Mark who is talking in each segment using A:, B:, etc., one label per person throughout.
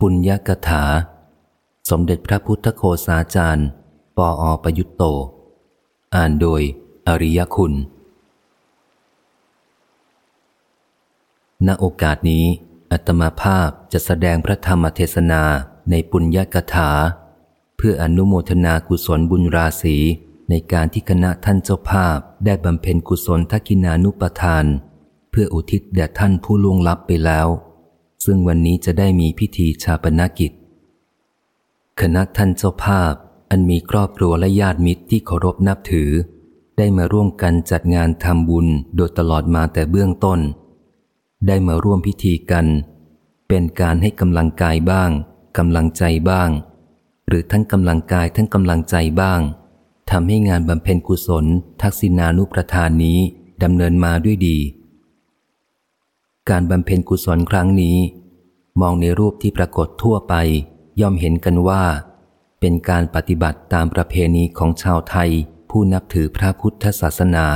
A: ปุญญกถา สมเด็จพระพุทธโคสาจารย์ ปออประยุตโต อ่านโดยอริยคุณ ณโอกาสนี้ อัตมาภาพจะแสดงพระธรรมเทศนาในปุญญกถา เพื่ออนุโมทนากุศลบุญราศีในการที่คณะท่านเจ้าภาพได้บำเพ็ญกุศลทักินานุปทาน เพื่ออุทิศแด่ท่านผู้ล่วงลับไปแล้ว ซึ่งวันนี้จะได้มีพิธีชาปนกิจ คณะท่านเจ้าภาพอันมีครอบครัวและญาติมิตรที่เคารพนับถือ ได้มาร่วมกันจัดงานทำบุญโดยตลอดมาแต่เบื้องต้น ได้มาร่วมพิธีกัน เป็นการให้กำลังกายบ้างกำลังใจบ้าง หรือทั้งกำลังกายทั้งกำลังใจบ้างทำให้งานบำเพ็ญกุศล ทักษิณานุประทานนี้ดำเนินมาด้วยดี การบำเพ็ญกุศลครั้งนี้ มองในรูปที่ปรากฏทั่วไป ย่อมเห็นกันว่า เป็นการปฏิบัติตามประเพณีของชาวไทย ผู้นับถือพระพุทธศาสนา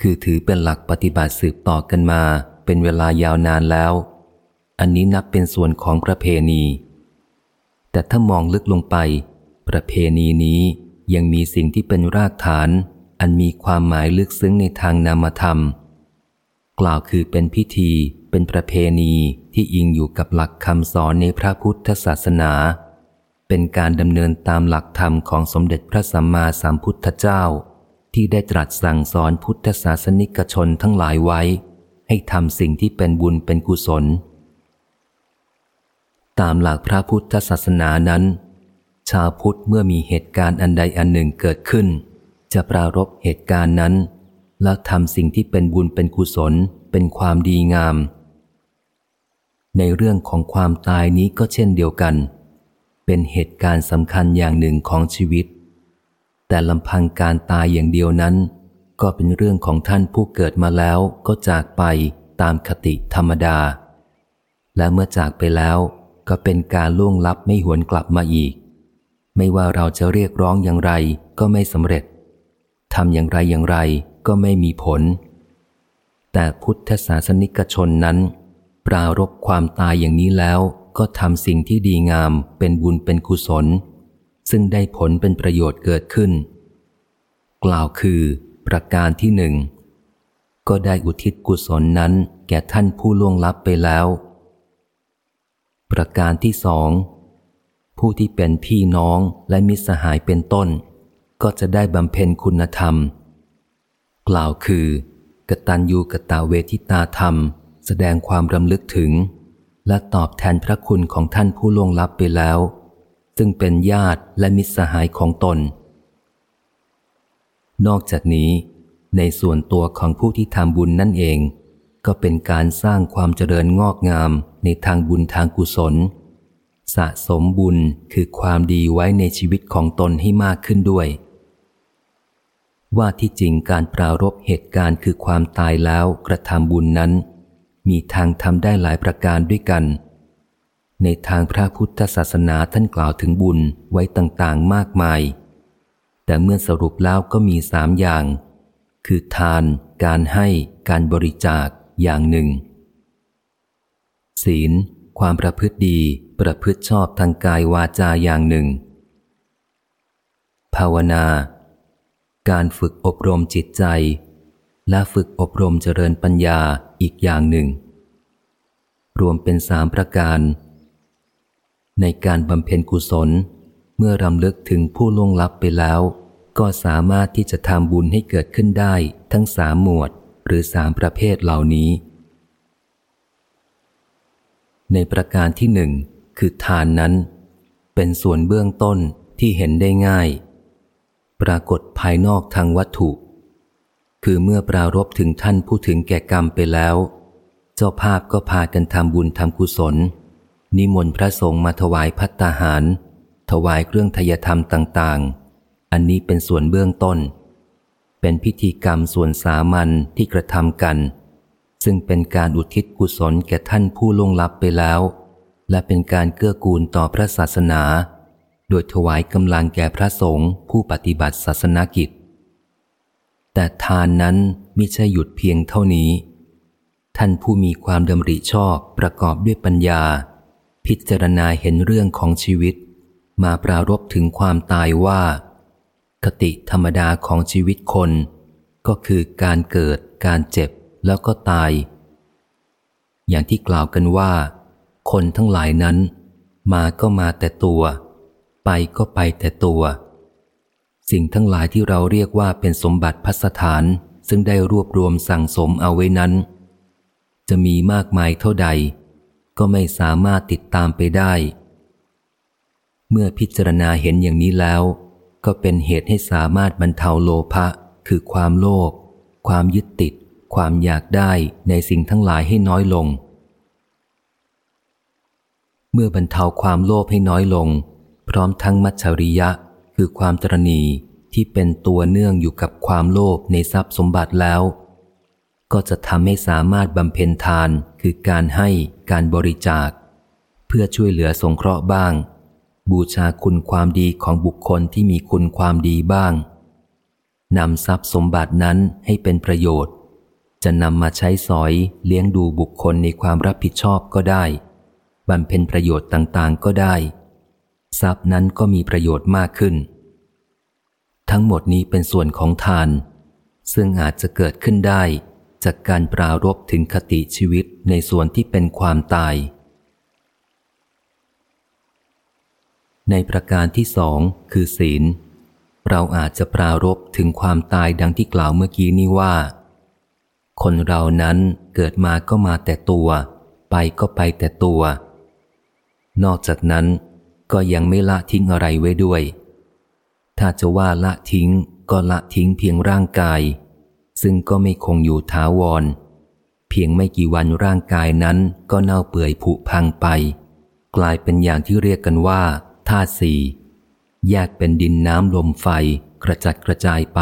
A: คือถือเป็นหลักปฏิบัติสืบต่อกันมาเป็นเวลายาวนานแล้ว อันนี้นับเป็นส่วนของประเพณี แต่ถ้ามองลึกลงไป ประเพณีนี้ยังมีสิ่งที่เป็นรากฐาน อันมีความหมายลึกซึ้งในทางนามธรรม กล่าวคือเป็นพิธี เป็นประเพณีที่อิงอยู่กับหลักคำสอนในพระพุทธศาสนา เป็นการดำเนินตามหลักธรรมของสมเด็จพระสัมมาสัมพุทธเจ้า ที่ได้ตรัสสั่งสอนพุทธศาสนิกชนทั้งหลายไว้ ให้ทำสิ่งที่เป็นบุญเป็นกุศล ตามหลักพระพุทธศาสนานั้น ชาวพุทธเมื่อมีเหตุการณ์อันใดอันหนึ่งเกิดขึ้น จะปรารบเหตุการณ์นั้น แล้วทำสิ่งที่เป็นบุญเป็นกุศล เป็นความดีงาม ในเรื่องของความตายนี้ก็เช่นเดียวกัน เป็นเหตุการณ์สำคัญอย่างหนึ่งของชีวิต แต่ลำพังการตายอย่างเดียวนั้น ก็เป็นเรื่องของท่านผู้เกิดมาแล้วก็จากไปตามคติธรรมดา และเมื่อจากไปแล้วก็เป็นการล่วงลับไม่หวนกลับมาอีก ไม่ว่าเราจะเรียกร้องอย่างไรก็ไม่สำเร็จทำอย่างไรอย่างไร ก็ไม่มีผล แต่พุทธศาสนิกชนนั้น ปรารบความตายอย่างนี้แล้วก็ทำสิ่งที่ดีงามเป็นบุญเป็นกุศล ซึ่งได้ผลเป็นประโยชน์เกิดขึ้น กล่าวคือประการที่หนึ่งก็ได้อุทิศกุศลนั้นแก่ท่านผู้ล่วงลับไปแล้ว ประการที่สองผู้ที่เป็นพี่น้องและมิตรสหายเป็นต้น ก็จะได้บำเพ็ญคุณธรรม กล่าวคือกตัญญูกตาเวทิตาธรรม แสดงความรำลึกถึง และตอบแทนพระคุณของท่านผู้ล่วงลับไปแล้ว ซึ่งเป็นญาติและมิตรสหายของตน นอกจากนี้ ในส่วนตัวของผู้ที่ทำบุญนั่นเอง ก็เป็นการสร้างความเจริญงอกงามในทางบุญทางกุศล สะสมบุญคือความดีไว้ในชีวิตของตนให้มากขึ้นด้วย ว่าที่จริงการปรารบเหตุการณ์คือความตายแล้วกระทำบุญนั้น มีทางทำได้หลายประการด้วยกัน ในทางพระพุทธศาสนาท่านกล่าวถึงบุญไว้ต่างๆมากมาย แต่เมื่อสรุปแล้วก็มีสามอย่าง คือทาน การให้การบริจาคอย่างหนึ่ง ศีล ความประพฤติดีประพฤติชอบทางกายวาจาอย่างหนึ่ง ภาวนา การฝึกอบรมจิตใจ และฝึกอบรมเจริญปัญญาอีกอย่างหนึ่ง รวมเป็นสามประการ ในการบำเพ็ญกุศล เมื่อรำลึกถึงผู้ล่วงลับไปแล้ว ก็สามารถที่จะทำบุญให้เกิดขึ้นได้ทั้งสามหมวดหรือสามประเภทเหล่านี้ ในประการที่หนึ่งคือทานนั้น เป็นส่วนเบื้องต้นที่เห็นได้ง่าย ปรากฏภายนอกทางวัตถุ คือเมื่อปรารบถึงท่านผู้ถึงแก่กรรมไปแล้ว เจ้าภาพก็พากันทำบุญทำกุศล นิมนต์พระสงฆ์มาถวายพัตตาหาร ถวายเครื่องทยธรรมต่างๆ อันนี้เป็นส่วนเบื้องต้น เป็นพิธีกรรมส่วนสามัญที่กระทำกัน ซึ่งเป็นการอุทิศกุศลแก่ท่านผู้ล่วงลับไปแล้ว และเป็นการเกื้อกูลต่อพระศาสนา โดยถวายกำลังแก่พระสงฆ์ผู้ปฏิบัติศาสนากิจ แต่ทานนั้นไม่ใช่หยุดเพียงเท่านี้ ท่านผู้มีความดำริชอบประกอบด้วยปัญญาพพิจารณาเห็นเรื่องของชีวิต มาปรารบถึงความตายว่า คติธรรมดาของชีวิตคน ก็คือการเกิด การเจ็บแล้วก็ตาย อย่างที่กล่าวกันว่า คนทั้งหลายนั้น มาก็มาแต่ตัว ไปก็ไปแต่ตัว สิ่งทั้งหลายที่เราเรียกว่าเป็นสมบัติพัสถาน ซึ่งได้รวบรวมสั่งสมเอาไว้นั้น จะมีมากมายเท่าใด ก็ไม่สามารถติดตามไปได้ เมื่อพิจารณาเห็นอย่างนี้แล้ว ก็เป็นเหตุให้สามารถบรรเทาโลภะคือความโลภความยึดติด ความอยากได้ในสิ่งทั้งหลายให้น้อยลง เมื่อบรรเทาความโลภให้น้อยลง พร้อมทั้งมัจฉริยะคือความตรณีที่เป็นตัวเนื่องอยู่กับความโลภในทรัพย์สมบัติแล้ว ก็จะทำให้สามารถบำเพ็ญทานคือการให้การบริจาค เพื่อช่วยเหลือสงเคราะห์บ้าง บูชาคุณความดีของบุคคลที่มีคุณความดีบ้างนำทรัพย์สมบัตินั้นให้เป็นประโยชน์ จะนำมาใช้สอยเลี้ยงดูบุคคลในความรับผิดชอบก็ได้บำเพ็ญประโยชน์ต่างๆก็ได้ ทรัพย์นั้นก็มีประโยชน์มากขึ้น ทั้งหมดนี้เป็นส่วนของทาน ซึ่งอาจจะเกิดขึ้นได้จากการปรารบถึงคติชีวิตในส่วนที่เป็นความตาย ในประการที่สองคือศีล เราอาจจะปรารบถึงความตายดังที่กล่าวเมื่อกี้นี้ว่า คนเรานั้นเกิดมาก็มาแต่ตัว ไปก็ไปแต่ตัว นอกจากนั้น ก็ยังไม่ละทิ้งอะไรไว้ด้วย ถ้าจะว่าละทิ้งก็ละทิ้งเพียงร่างกาย ซึ่งก็ไม่คงอยู่ถาวร เพียงไม่กี่วันร่างกายนั้นก็เน่าเปื่อยผุพังไป กลายเป็นอย่างที่เรียกกันว่าธาตุสี่แยกเป็นดินน้ำลมไฟกระจัดกระจายไป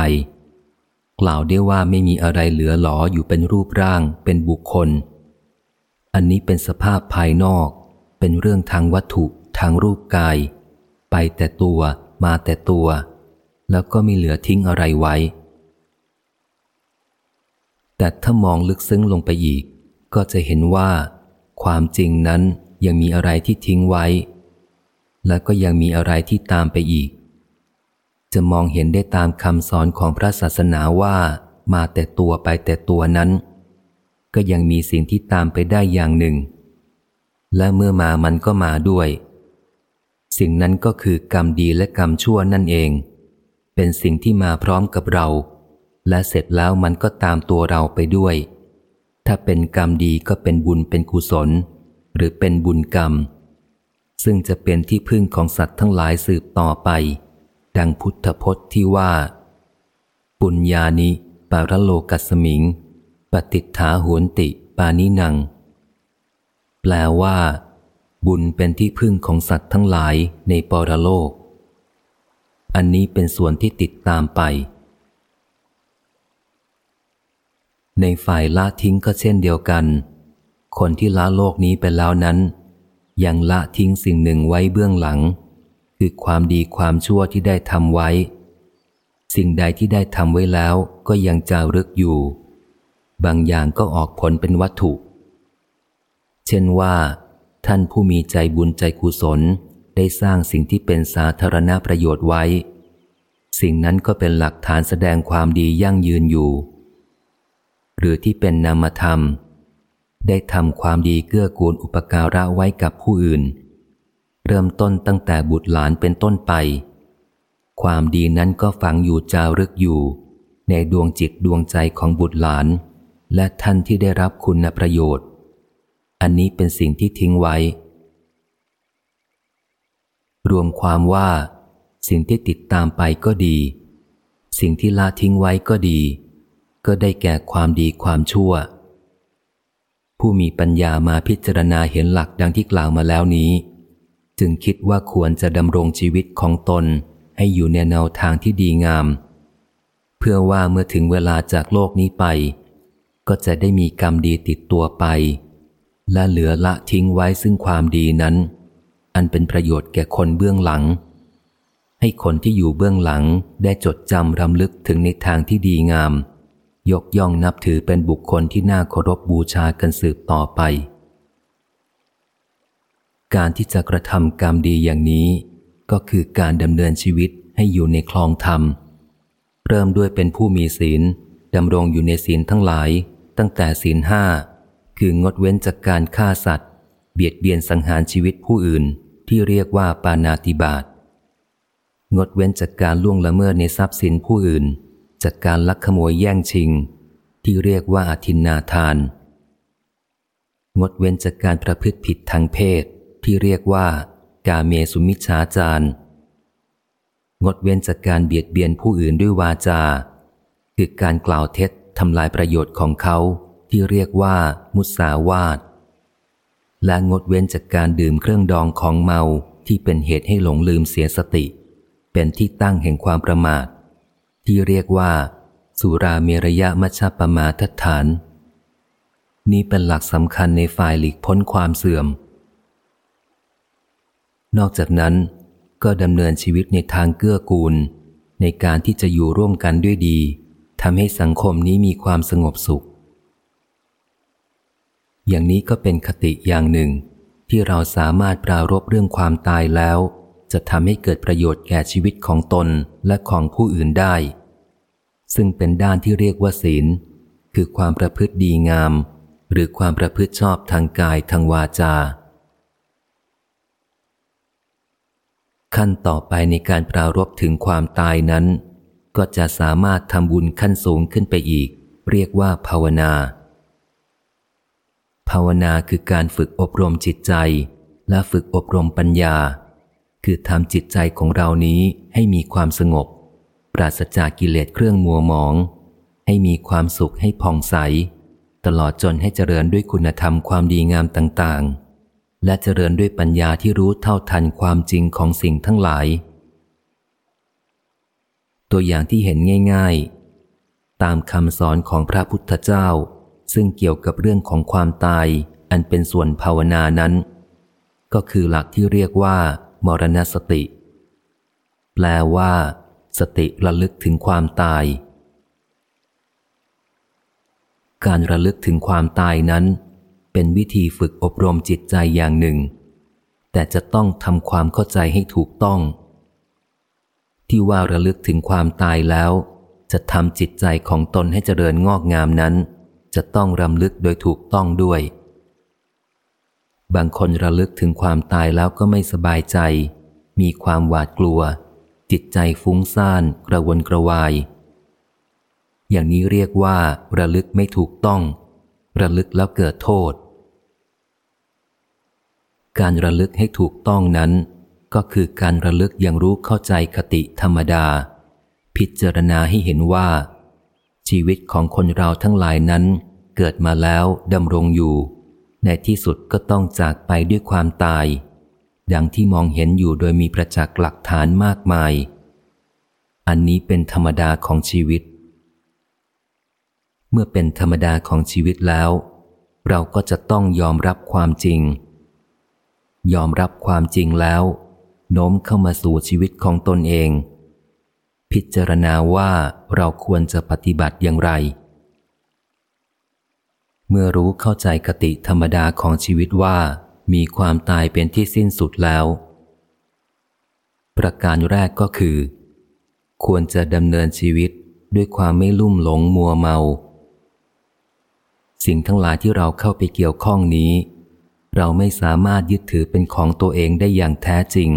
A: กล่าวได้ว่าไม่มีอะไรเหลือหลออยู่เป็นรูปร่างเป็นบุคคล อันนี้เป็นสภาพภายนอก เป็นเรื่องทางวัตถุ ทางรูปกาย ไปแต่ตัวมาแต่ตัว แล้วก็ม่เหลือทิ้งอะไรไว้ แต่ถ้ามองลึกซึ้งลงไปอีก ก็จะเห็นว่า ความจริงนั้นยังมีอะไรที่ทิ้งไว้ และก็ยังมีอะไรที่ตามไปอีก จะมองเห็นได้ตามคำสอนของพระศาสนาว่ามาแต่ตัวไปแต่ตัวนั้น ก็ยังมีสิ่งที่ตามไปได้อย่างหนึ่ง และเมื่อมามันก็มาด้วย สิ่งนั้นก็คือกรรมดีและกรรมชั่วนั่นเอง เป็นสิ่งที่มาพร้อมกับเรา และเสร็จแล้วมันก็ตามตัวเราไปด้วย ถ้าเป็นกรรมดีก็เป็นบุญเป็นกุศล หรือเป็นบุญกรรม ซึ่งจะเป็นที่พึ่งของสัตว์ทั้งหลายสืบต่อไป ดังพุทธพจน์ที่ว่า ปุญญานิปารโลกัสมิง ปฏิฐาหุนติปานินัง แปลว่า บุญเป็นที่พึ่งของสัตว์ทั้งหลายในปรโลก อันนี้เป็นส่วนที่ติดตามไป ในฝ่ายละทิ้งก็เช่นเดียวกัน คนที่ละโลกนี้ไปแล้วนั้นยังละทิ้งสิ่งหนึ่งไว้เบื้องหลัง คือความดีความชั่วที่ได้ทำไว้ สิ่งใดที่ได้ทำไว้แล้วก็ยังจารึกอยู่ บางอย่างก็ออกผลเป็นวัตถุ เช่นว่า ท่านผู้มีใจบุญใจกุศล ได้สร้างสิ่งที่เป็นสาธารณประโยชน์ไว้ สิ่งนั้นก็เป็นหลักฐานแสดงความดียั่งยืนอยู่ หรือที่เป็นนามธรรม ได้ทำความดีเกื้อกูลอุปการะไว้กับผู้อื่น เริ่มต้นตั้งแต่บุตรหลานเป็นต้นไป ความดีนั้นก็ฝังอยู่จารึกอยู่ ในดวงจิตดวงใจของบุตรหลาน และท่านที่ได้รับคุณประโยชน์ อันนี้เป็นสิ่งที่ทิ้งไว้ รวมความว่า สิ่งที่ติดตามไปก็ดี สิ่งที่ละทิ้งไว้ก็ดี ก็ได้แก่ความดีความชั่ว ผู้มีปัญญามาพิจารณาเห็นหลักดังที่กล่าวมาแล้วนี้ จึงคิดว่าควรจะดำรงชีวิตของตนให้อยู่ในแนวทางที่ดีงาม เพื่อว่าเมื่อถึงเวลาจากโลกนี้ไป ก็จะได้มีกรรมดีติดตัวไป และเหลือละทิ้งไว้ซึ่งความดีนั้น อันเป็นประโยชน์แก่คนเบื้องหลัง ให้คนที่อยู่เบื้องหลังได้จดจำรำลึกถึงในทางที่ดีงาม ยกย่องนับถือเป็นบุคคลที่น่าเคารพบบูชากันสืบต่อไป การที่จะกระทำกรรมดีอย่างนี้ ก็คือการดำเนินชีวิตให้อยู่ในคลองธรรม เริ่มด้วยเป็นผู้มีศีลดำรงอยู่ในศีลทั้งหลาย ตั้งแต่ศีลห้า คืองดเว้นจากการฆ่าสัตว์ เบียดเบียนสังหารชีวิตผู้อื่นที่เรียกว่าปานาติบาตงดเว้นจากการล่วงละเมิดในทรัพย์สินผู้อื่น จากการลักขโมยแย่งชิง ที่เรียกว่าอธินนาทาน งดเว้นจากการประพฤติผิดทางเพศ ที่เรียกว่ากาเมสุมิชฌาจารงดเว้นจากการเบียดเบียนผู้อื่นด้วยวาจา คือการกล่าวเท็จทำลายประโยชน์ของเขา ที่เรียกว่า มุสาวาทและงดเว้นจากการดื่มเครื่องดองของเมาที่เป็นเหตุให้หลงลืมเสียสติ เป็นที่ตั้งแห่งความประมาท ที่เรียกว่า สุราเมรยะมัชปมาทฐาน นี้เป็นหลักสำคัญในฝ่ายหลีกพ้นความเสื่อม นอกจากนั้นก็ดำเนินชีวิตในทางเกื้อกูล ในการที่จะอยู่ร่วมกันด้วยดีทำให้สังคมนี้มีความสงบสุข อย่างนี้ก็เป็นคติอย่างหนึ่ง ที่เราสามารถปรารบเรื่องความตายแล้ว จะทำให้เกิดประโยชน์แก่ชีวิตของตนและของผู้อื่นได้ ซึ่งเป็นด้านที่เรียกว่าศีล คือความประพฤติดีงาม หรือความประพฤติชอบทางกายทางวาจา ขั้นต่อไปในการปรารบถึงความตายนั้น ก็จะสามารถทำบุญขั้นสูงขึ้นไปอีก เรียกว่าภาวนา ภาวนาคือการฝึกอบรมจิตใจ และฝึกอบรมปัญญา คือทำจิตใจของเรานี้ให้มีความสงบ ปราศจากกิเลสเครื่องมัวหมอง ให้มีความสุขให้ผ่องใส ตลอดจนให้เจริญด้วยคุณธรรมความดีงามต่างๆ และเจริญด้วยปัญญาที่รู้เท่าทันความจริงของสิ่งทั้งหลาย ตัวอย่างที่เห็นง่าย ๆ ตามคำสอนของพระพุทธเจ้า ซึ่งเกี่ยวกับเรื่องของความตายอันเป็นส่วนภาวนานั้น ก็คือหลักที่เรียกว่า มรณสติ แปลว่า สติระลึกถึงความตาย การระลึกถึงความตายนั้น เป็นวิธีฝึกอบรมจิตใจอย่างหนึ่ง แต่จะต้องทำความเข้าใจให้ถูกต้อง ที่ว่าระลึกถึงความตายแล้ว จะทำจิตใจของตนให้เจริญงอกงามนั้น จะต้องรำลึกโดยถูกต้องด้วย บางคนระลึกถึงความตายแล้วก็ไม่สบายใจ มีความหวาดกลัว จิตใจฟุ้งซ่านกระวนกระวาย อย่างนี้เรียกว่าระลึกไม่ถูกต้อง ระลึกแล้วเกิดโทษ การระลึกให้ถูกต้องนั้น ก็คือการระลึกอย่างรู้เข้าใจคติธรรมดา พิจารณาให้เห็นว่า ชีวิตของคนเราทั้งหลายนั้น เกิดมาแล้วดำรงอยู่ ในที่สุดก็ต้องจากไปด้วยความตาย ดังที่มองเห็นอยู่โดยมีประจักษ์หลักฐานมากมาย อันนี้เป็นธรรมดาของชีวิต เมื่อเป็นธรรมดาของชีวิตแล้ว เราก็จะต้องยอมรับความจริง ยอมรับความจริงแล้วโน้มเข้ามาสู่ชีวิตของตนเอง พิจารณาว่าเราควรจะปฏิบัติอย่างไร เมื่อรู้เข้าใจกติธรรมดาของชีวิตว่า มีความตายเป็นที่สิ้นสุดแล้ว ประการแรกก็คือ ควรจะดำเนินชีวิตด้วยความไม่ลุ่มหลงมัวเมา สิ่งทั้งหลายที่เราเข้าไปเกี่ยวข้องนี้ เราไม่สามารถยึดถือเป็นของตัวเองได้อย่างแท้จริง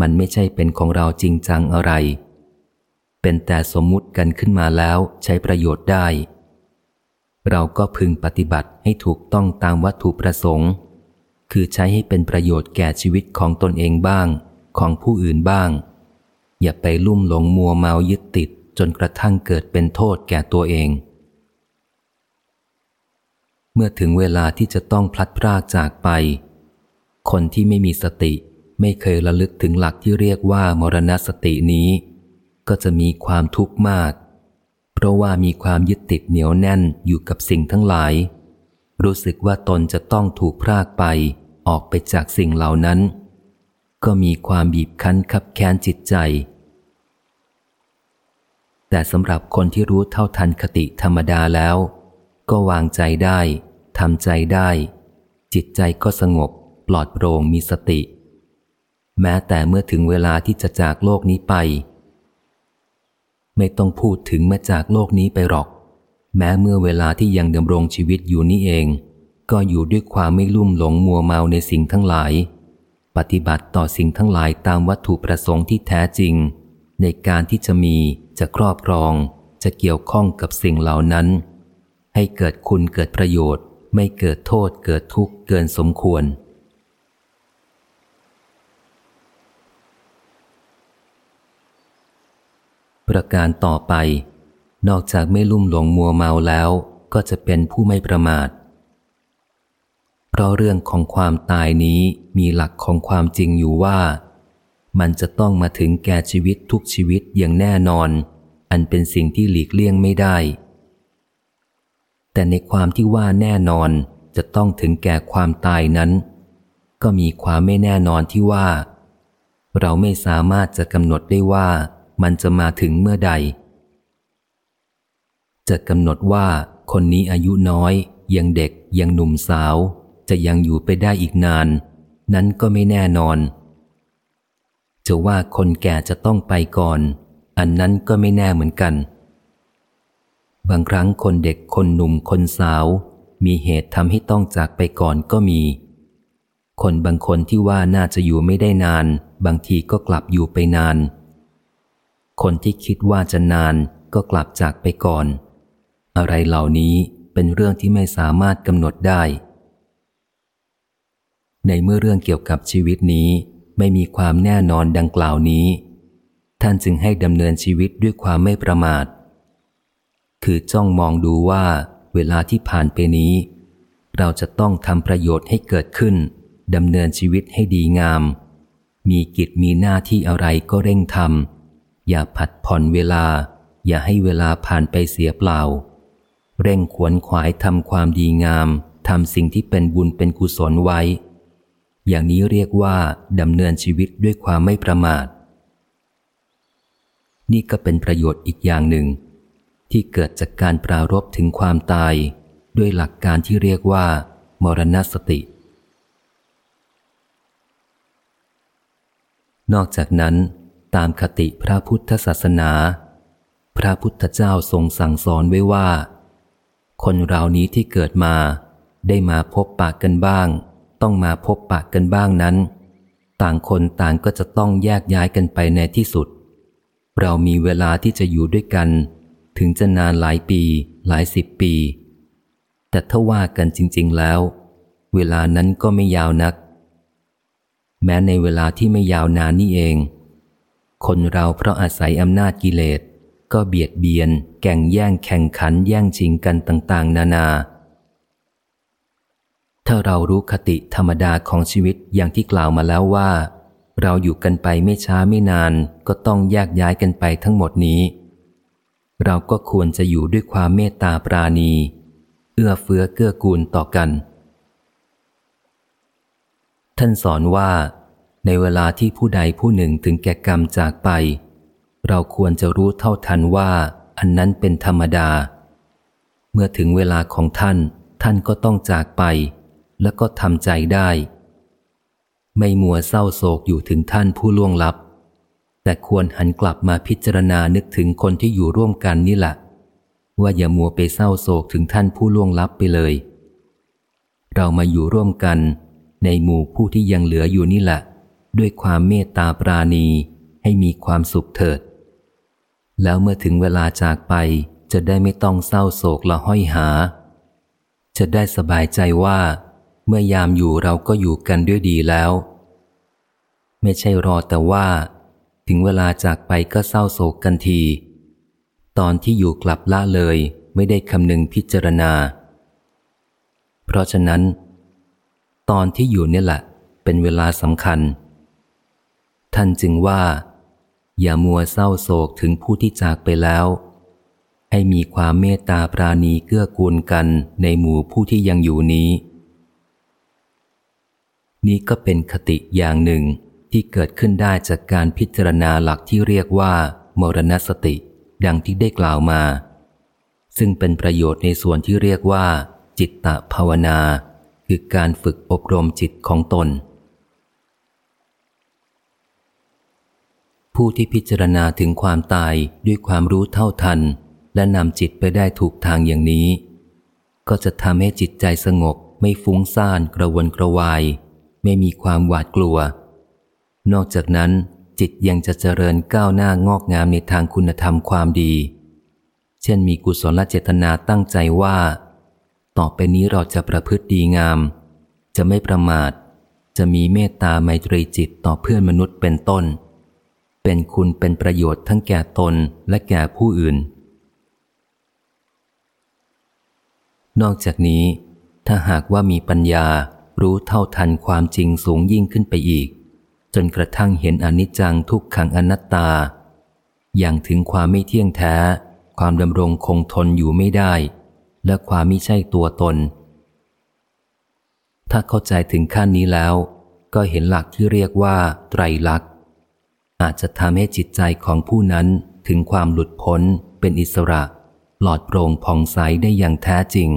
A: มันไม่ใช่เป็นของเราจริงจังอะไร เป็นแต่สมมุติกันขึ้นมาแล้วใช้ประโยชน์ได้ เราก็พึงปฏิบัติให้ถูกต้องตามวัตถุประสงค์ คือใช้ให้เป็นประโยชน์แก่ชีวิตของตนเองบ้าง ของผู้อื่นบ้าง อย่าไปลุ่มหลงมัวเมายึดติดจนกระทั่งเกิดเป็นโทษแก่ตัวเอง เมื่อถึงเวลาที่จะต้องพลัดพรากจากไป คนที่ไม่มีสติไม่เคยระลึกถึงหลักที่เรียกว่ามรณสตินี้ ก็จะมีความทุกข์มาก เพราะว่ามีความยึดติดเหนียวแน่นอยู่กับสิ่งทั้งหลาย รู้สึกว่าตนจะต้องถูกพรากไป ออกไปจากสิ่งเหล่านั้น ก็มีความบีบคั้นขับแค้นจิตใจ แต่สำหรับคนที่รู้เท่าทันคติธรรมดาแล้ว ก็วางใจได้ทำใจได้ จิตใจก็สงบปปลอดโปร่งมีสติ แม้แต่เมื่อถึงเวลาที่จะจากโลกนี้ไป ไม่ต้องพูดถึงมาจากโลกนี้ไปหรอก แม้เมื่อเวลาที่ยังดำรงชีวิตอยู่นี่เอง ก็อยู่ด้วยความไม่ลุ่มหลงมัวเมาในสิ่งทั้งหลาย ปฏิบัติต่อสิ่งทั้งหลายตามวัตถุประสงค์ที่แท้จริง ในการที่จะมีจะครอบครอง จะเกี่ยวข้องกับสิ่งเหล่านั้น ให้เกิดคุณเกิดประโยชน์ ไม่เกิดโทษเกิดทุกข์เกินสมควร ประการต่อไป นอกจากไม่ลุ่มหลงมัวเมาแล้วก็จะเป็นผู้ไม่ประมาท เพราะเรื่องของความตายนี้มีหลักของความจริงอยู่ว่า มันจะต้องมาถึงแก่ชีวิตทุกชีวิตอย่างแน่นอน อันเป็นสิ่งที่หลีกเลี่ยงไม่ได้ แต่ในความที่ว่าแน่นอนจะต้องถึงแก่ความตายนั้น ก็มีความไม่แน่นอนที่ว่า เราไม่สามารถจะกำหนดได้ว่า มันจะมาถึงเมื่อใด จะกำหนดว่าคนนี้อายุน้อย ยังเด็กยังหนุ่มสาว จะยังอยู่ไปได้อีกนาน นั้นก็ไม่แน่นอน จะว่าคนแก่จะต้องไปก่อน อันนั้นก็ไม่แน่เหมือนกัน บางครั้งคนเด็กคนหนุ่มคนสาว มีเหตุทำให้ต้องจากไปก่อนก็มี คนบางคนที่ว่าน่าจะอยู่ไม่ได้นาน บางทีก็กลับอยู่ไปนาน คนที่คิดว่าจะนานก็กลับจากไปก่อน อะไรเหล่านี้เป็นเรื่องที่ไม่สามารถกำหนดได้ ในเมื่อเรื่องเกี่ยวกับชีวิตนี้ไม่มีความแน่นอนดังกล่าวนี้ ท่านจึงให้ดำเนินชีวิตด้วยความไม่ประมาท คือจ้องมองดูว่าเวลาที่ผ่านไปนี้ เราจะต้องทำประโยชน์ให้เกิดขึ้นดำเนินชีวิตให้ดีงาม มีกิจมีหน้าที่อะไรก็เร่งทำ อย่าผัดผ่อนเวลา อย่าให้เวลาผ่านไปเสียเปล่า เร่งขวนขวายทำความดีงามทำสิ่งที่เป็นบุญเป็นกุศลไว้ อย่างนี้เรียกว่าดำเนินชีวิตด้วยความไม่ประมาท นี่ก็เป็นประโยชน์อีกอย่างหนึ่ง ที่เกิดจากการปรารบถึงความตาย ด้วยหลักการที่เรียกว่า มรณสติ นอกจากนั้น ตามคติพระพุทธศาสนา พระพุทธเจ้าทรงสั่งสอนไว้ว่า คนเรานี้ที่เกิดมา ได้มาพบปากกันบ้าง ต้องมาพบปากกันบ้างนั้น ต่างคนต่างก็จะต้องแยกย้ายกันไปในที่สุด เรามีเวลาที่จะอยู่ด้วยกัน ถึงจะนานหลายปี หลายสิบปี แต่ถ้าว่ากันจริง ๆแล้ว เวลานั้นก็ไม่ยาวนัก แม้ในเวลาที่ไม่ยาวนานนี่เอง คนเราเพราะอาศัยอำนาจกิเลส ก็เบียดเบียน แก่งแย่งแข่งขันแย่งชิงกันต่าง ๆ นานา ถ้าเรารู้คติธรรมดาของชีวิตอย่างที่กล่าวมาแล้วว่า เราอยู่กันไปไม่ช้าไม่นาน ก็ต้องแยกย้ายกันไปทั้งหมดนี้ เราก็ควรจะอยู่ด้วยความเมตตาปราณี เอื้อเฟื้อเกื้อกูลต่อกัน ท่านสอนว่า ในเวลาที่ผู้ใดผู้หนึ่งถึงแก่กรรมจากไป เราควรจะรู้เท่าทันว่า อันนั้นเป็นธรรมดา เมื่อถึงเวลาของท่าน ท่านก็ต้องจากไป แล้วก็ทำใจได้ ไม่มัวเศร้าโศกอยู่ถึงท่านผู้ล่วงลับ แต่ควรหันกลับมาพิจารณานึกถึงคนที่อยู่ร่วมกันนี่แหละว่าอย่ามัวไปเศร้าโศกถึงท่านผู้ล่วงลับไปเลย เรามาอยู่ร่วมกัน ในหมู่ผู้ที่ยังเหลืออยู่นี่แหละ ด้วยความเมตตาปราณีให้มีความสุขเถิด แล้วเมื่อถึงเวลาจากไปจะได้ไม่ต้องเศร้าโศกละห้อยหา จะได้สบายใจว่า เมื่อยามอยู่เราก็อยู่กันด้วยดีแล้ว ไม่ใช่รอแต่ว่า ถึงเวลาจากไปก็เศร้าโศกกันที ตอนที่อยู่กลับละเลยไม่ได้คำนึงพิจารณา เพราะฉะนั้น ตอนที่อยู่นี่แหละ เป็นเวลาสำคัญ ท่านจึงว่า อย่ามัวเศร้าโศกถึงผู้ที่จากไปแล้ว ให้มีความเมตตาปราณีเกื้อกูลกันในหมู่ผู้ที่ยังอยู่นี้ นี้ก็เป็นคติอย่างหนึ่งที่เกิดขึ้นได้จากการพิจารณาหลักที่เรียกว่า มรณสติ ดังที่ได้กล่าวมา ซึ่งเป็นประโยชน์ในส่วนที่เรียกว่า จิตตภาวนา คือการฝึกอบรมจิตของตน ผู้ที่พิจารณาถึงความตายด้วยความรู้เท่าทัน และนำจิตไปได้ถูกทางอย่างนี้ ก็จะทำให้จิตใจสงบไม่ฟุ้งซ่านกระวนกระวาย ไม่มีความหวาดกลัว นอกจากนั้น จิตยังจะเจริญก้าวหน้างอกงามในทางคุณธรรมความดี เช่นมีกุศลเจตนาตั้งใจว่า ต่อไปนี้เราจะประพฤติดีงาม จะไม่ประมาท จะมีเมตตาไมตรีจิตต่อเพื่อนมนุษย์เป็นต้น เป็นคุณเป็นประโยชน์ทั้งแก่ตนและแก่ผู้อื่น นอกจากนี้ ถ้าหากว่ามีปัญญารู้เท่าทันความจริงสูงยิ่งขึ้นไปอีก จนกระทั่งเห็นอนิจจังทุกขังอนัตตา อย่างถึงความไม่เที่ยงแท้ ความดำรงคงทนอยู่ไม่ได้ และความไม่ใช่ตัวตน ถ้าเข้าใจถึงขั้นนี้แล้ว ก็เห็นหลักที่เรียกว่าไตรลักษณ์ อาจจะทำให้จิตใจของผู้นั้นถึงความหลุดพ้นเป็นอิสระหลอดโปร่งผ่องใสได้อย่างแท้จริง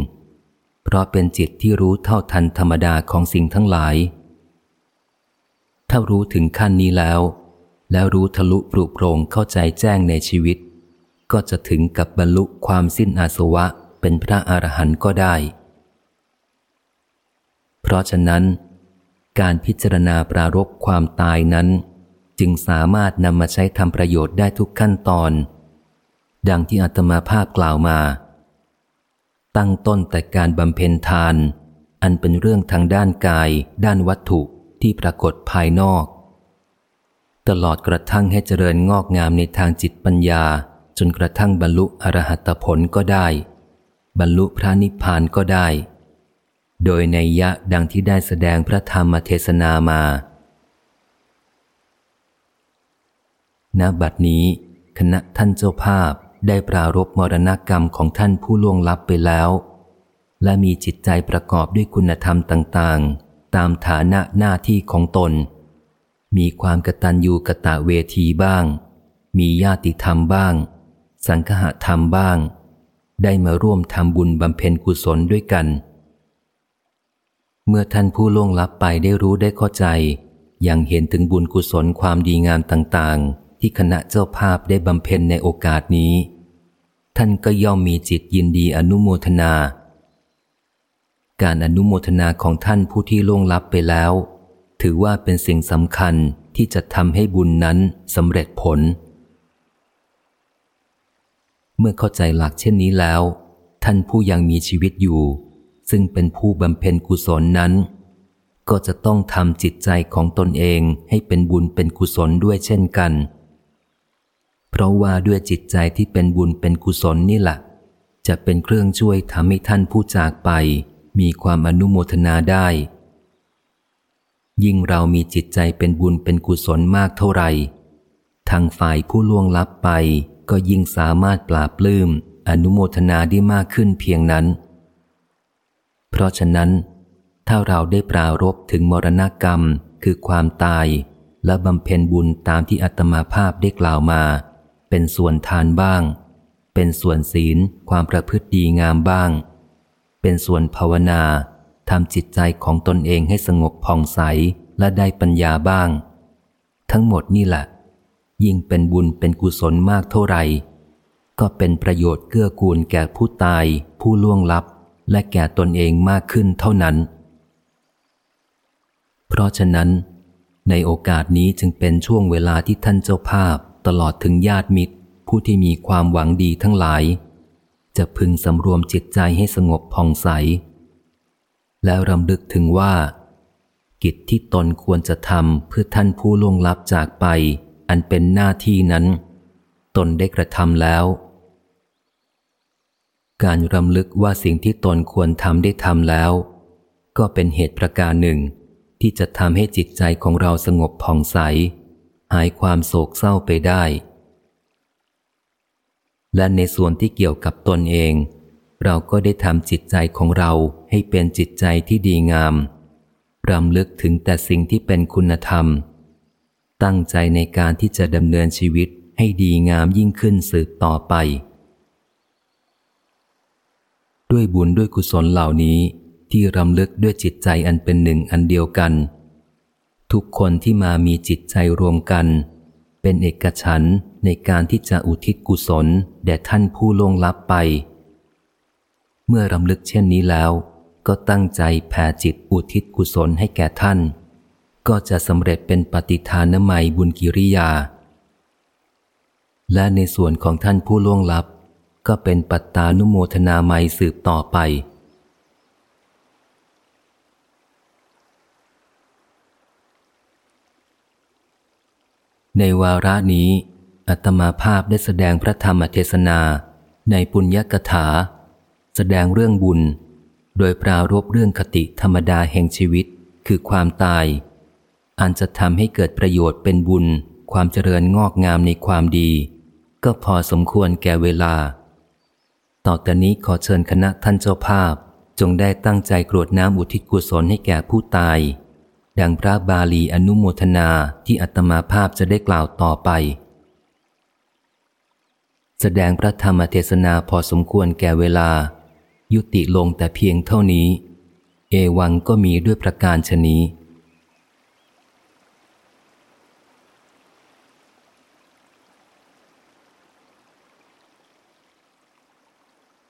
A: เพราะเป็นจิตที่รู้เท่าทันธรรมดาของสิ่งทั้งหลาย ถ้ารู้ถึงขั้นนี้แล้ว แล้วรู้ทะลุปลุกโปรงเข้าใจแจ้งในชีวิต ก็จะถึงกับบรรลุความสิ้นอาสวะเป็นพระอรหันต์ก็ได้ เพราะฉะนั้น การพิจารณาปรารบความตายนั้น จึงสามารถนำมาใช้ทำประโยชน์ได้ทุกขั้นตอน ดังที่อาตมาภาพกล่าวมา ตั้งต้นแต่การบำเพ็ญทาน อันเป็นเรื่องทางด้านกาย ด้านวัตถุที่ปรากฏภายนอก ตลอดกระทั่งให้เจริญงอกงามในทางจิตปัญญา จนกระทั่งบรรลุอรหัตผลก็ได้ บรรลุพระนิพพานก็ได้ โดยในยะดังที่ได้แสดงพระธรรมเทศนามา ณบัดนี้ คณะท่านเจ้าภาพได้ปรารบมรณกรรมของท่านผู้ล่วงลับไปแล้ว และมีจิตใจประกอบด้วยคุณธรรมต่างตามฐานะหน้าที่ของตน มีความกตัญญูกะตะเวทีบ้าง มีญาติธรรมบ้าง สังฆะธรรมบ้าง ได้มาร่วมทำบุญบำเพ็ญกุศลด้วยกัน เมื่อท่านผู้ล่วงลับไปได้รู้ได้เข้าใจ ยังเห็นถึงบุญกุศลความดีงามต่างๆ ที่คณะเจ้าภาพได้บำเพ็ญในโอกาสนี้ ท่านก็ย่อมมีจิตยินดีอนุโมทนา การอนุโมทนาของท่านผู้ที่ล่วงลับไปแล้ว ถือว่าเป็นสิ่งสำคัญที่จะทำให้บุญนั้นสำเร็จผล เมื่อเข้าใจหลักเช่นนี้แล้ว ท่านผู้ยังมีชีวิตอยู่ ซึ่งเป็นผู้บำเพ็ญกุศลนั้น ก็จะต้องทำจิตใจของตนเองให้เป็นบุญเป็นกุศลด้วยเช่นกัน เพราะว่าด้วยจิตใจที่เป็นบุญเป็นกุศลนี่แหละจะเป็นเครื่องช่วยทำให้ท่านผู้จากไป มีความอนุโมทนาได้ ยิ่งเรามีจิตใจเป็นบุญเป็นกุศลมากเท่าไหร่ทางฝ่ายผู้ล่วงลับไป ก็ยิ่งสามารถปราบปลื้มอนุโมทนาได้มากขึ้นเพียงนั้น เพราะฉะนั้น ถ้าเราได้ปรารบถึงมรณกรรมคือความตาย และบำเพ็ญบุญตามที่อัตมาภาพได้กล่าวมา เป็นส่วนทานบ้าง เป็นส่วนศีลความประพฤติดีงามบ้าง เป็นส่วนภาวนาทำจิตใจของตนเองให้สงบผ่องใสและได้ปัญญาบ้าง ทั้งหมดนี่แหละ ยิ่งเป็นบุญเป็นกุศลมากเท่าไหร่ก็เป็นประโยชน์เกื้อกูลแก่ผู้ตาย ผู้ล่วงลับ และแก่ตนเองมากขึ้นเท่านั้น เพราะฉะนั้น ในโอกาสนี้จึงเป็นช่วงเวลาที่ท่านเจ้าภาพ ตลอดถึงญาติมิตร ผู้ที่มีความหวังดีทั้งหลาย จะพึงสำรวมจิตใจให้สงบผ่องใส แล้วรำลึกถึงว่า กิจที่ตนควรจะทำเพื่อท่านผู้ล่วงลับจากไป อันเป็นหน้าที่นั้น ตนได้กระทำแล้ว การรำลึกว่าสิ่งที่ตนควรทำได้ทำแล้ว ก็เป็นเหตุประการหนึ่ง ที่จะทำให้จิตใจของเราสงบผ่องใส หายความโศกเศร้าไปได้ และในส่วนที่เกี่ยวกับตนเอง เราก็ได้ทำจิตใจของเราให้เป็นจิตใจที่ดีงามรำลึกถึงแต่สิ่งที่เป็นคุณธรรม ตั้งใจในการที่จะดำเนินชีวิตให้ดีงามยิ่งขึ้นสืบต่อไป ด้วยบุญด้วยกุศลเหล่านี้ที่รำลึกด้วยจิตใจอันเป็นหนึ่งอันเดียวกัน ทุกคนที่มามีจิตใจรวมกัน เป็นเอกฉันในการที่จะอุทิศกุศลแด่ท่านผู้ล่วงลับไป เมื่อรำลึกเช่นนี้แล้ว ก็ตั้งใจแผ่จิตอุทิศกุศลให้แก่ท่าน ก็จะสำเร็จเป็นปฏิทานไมยบุญกิริยา และในส่วนของท่านผู้ล่วงลับ ก็เป็นปัตตานุโมทนาไมยสืบต่อไป ในวาระนี้ อัตมาภาพได้แสดงพระธรรมเทศนา ในปุญญกถา แสดงเรื่องบุญ โดยปรารบเรื่องคติธรรมดาแห่งชีวิตคือความตาย อันจะทำให้เกิดประโยชน์เป็นบุญ ความเจริญงอกงามในความดี ก็พอสมควรแก่เวลา ต่อแต่นี้ขอเชิญคณะท่านเจ้าภาพจงได้ตั้งใจกรวดน้ำอุทิศกุศลให้แก่ผู้ตาย ดังพระบาลีอนุโมทนาที่อัตมาภาพจะได้กล่าวต่อไป แสดงพระธรรมเทศนาพอสมควรแก่เวลา ยุติลงแต่เพียงเท่านี้ เอวังก็มีด้วยประการชนี้